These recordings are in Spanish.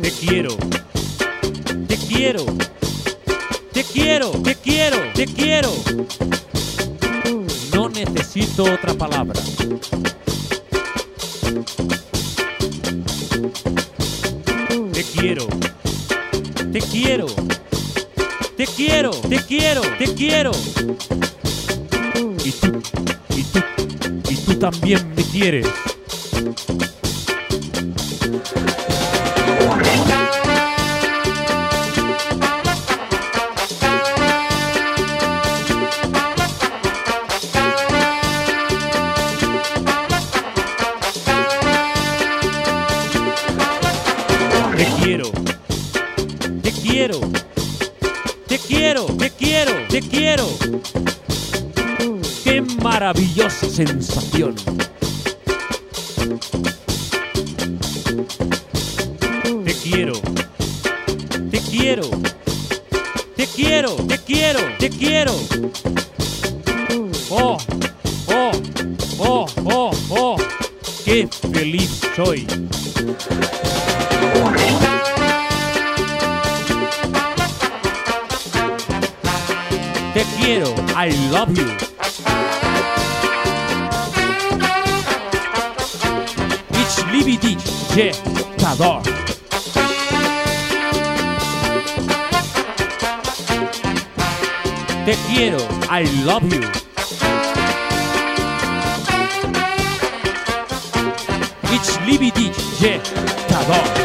Te quiero. Te quiero. Te quiero, te quiero, te quiero. No necesito otra palabra. Te quiero. Te quiero. Te quiero, te quiero, te quiero. Y tú, y tú, y tú también me quieres. Te quiero. Te quiero. Te quiero, te quiero, te quiero. Qué maravillosa sensación. Te quiero. Te quiero. Te quiero, te quiero, te quiero. Oh, oh, oh, oh, oh. Qué feliz soy. Te quiero, I love you. Ich liebe dich, je t'adore. Te quiero, I love you. Ich liebe dich, je t'adore.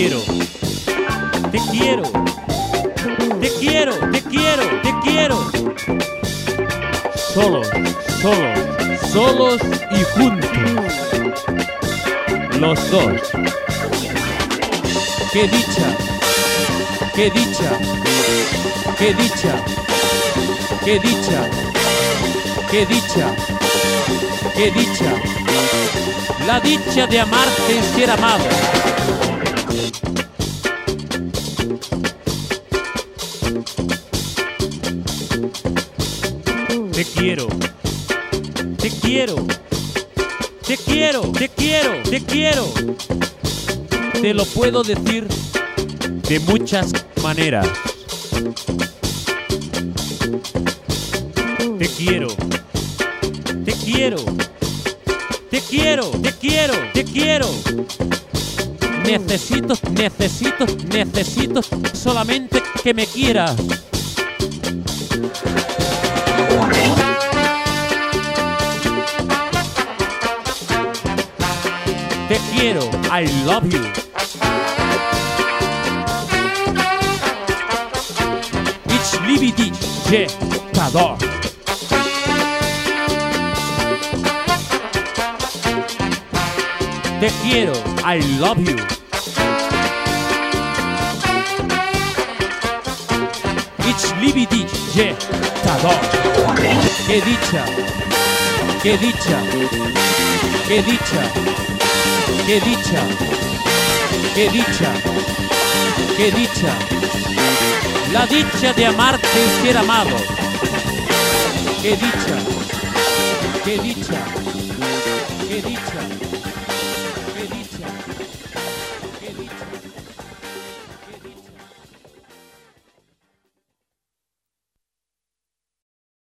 Quiero. Te quiero. Te quiero, te quiero, te quiero. Solos, solos, solos y juntos. Los dos. Qué dicha. Qué dicha. Qué dicha. Qué dicha. Qué dicha. Qué dicha. La dicha de amarte y ser amado. Te quiero. Te quiero. Te quiero, te quiero, te quiero. Te lo puedo decir de muchas maneras. Te quiero. Te quiero. Te quiero, te quiero, te quiero. Necesito, necesito, necesito solamente que me quieras. Te quiero, I love you. Ich liebe dich, t'adore. Te quiero, I love you. Ich liebe dich, je t'adore. Qué dicha, qué dicha, qué dicha, qué dicha, qué dicha, qué dicha. La dicha de amarte y ser amado. Qué dicha, qué dicha.